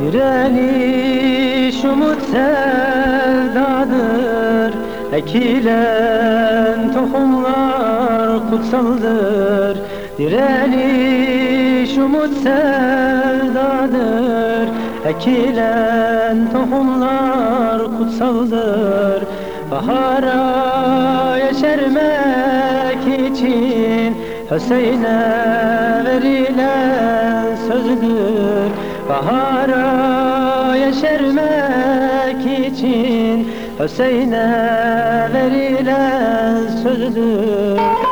Direniş umut sevdadır. Ekilen tohumlar kutsaldır. Direniş umut sevdadır. Ekilen tohumlar kutsaldır. Bahara yeşermek için Hüseyin'e verilen sözdür Bahara yeşermek için Hüseyin'e verilen sözdür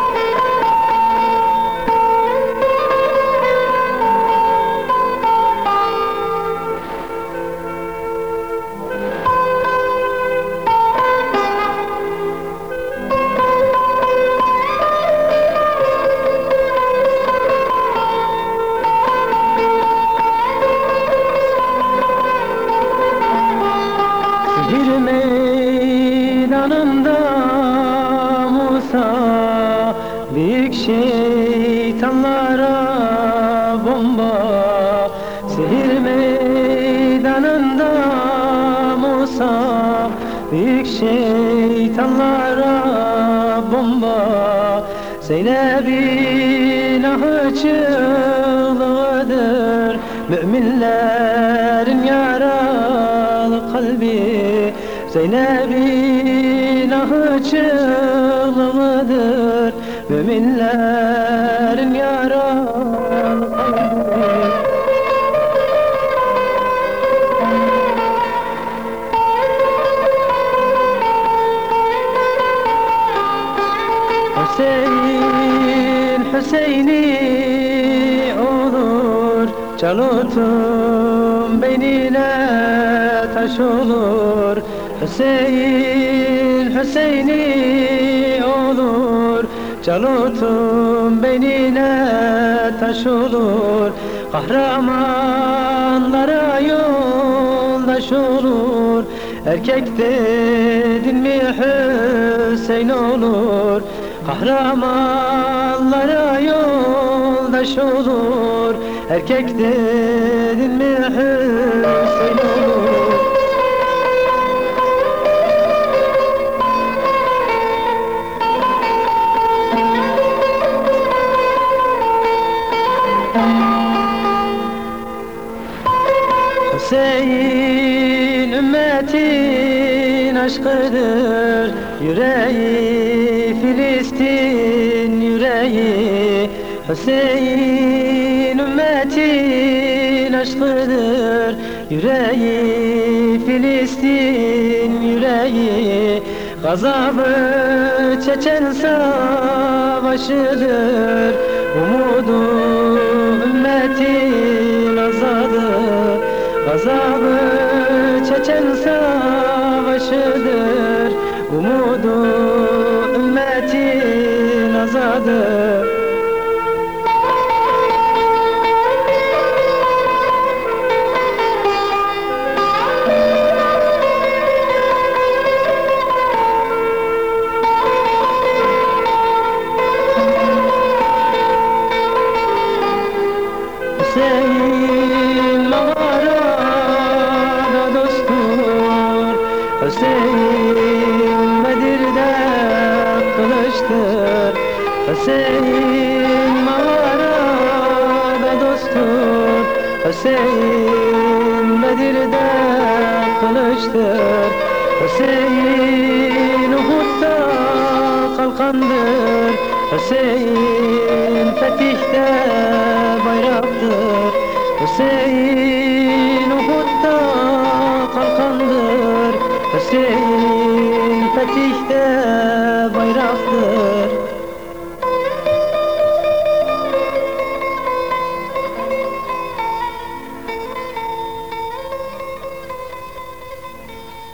meydanında Musa Büyük şeytanlara bomba Sihir meydanında Musa Büyük şeytanlara bomba Zeynep'in ahı çığlığıdır Müminlerin yaralı kalbi. Zeynep'in ahı çığlığıdır Müminlerin yaralı Hüseyin Hüseyin'i olur. Çalutun beynine taş olur. Hüseyin Hüseyin'i olur Çalutun beynine taş olur. Kahramanlara yoldaş olur Erkek dedin mi Hüseyin olur. Kahramanlara yoldaş olur Erkek dedin mi Hüseyin olur Hüseyin ümmetin aşkıdır Yüreği Filistin yüreği. Hüseyin ümmetin aşkıdır Yüreği Filistin yüreği. Gazabı Çeçen savaşıdır Umudu Gazabı Çeçen savaşıdır. Umudu ümmetin azadı. Hüseyin mağarada kılıçtır Hüseyin mağarada dostur Hüseyin Bedir'de kılıçtır. Hüseyin Uhud'da kalkandır. Hüseyin fetihte bayraktır. Hüseyin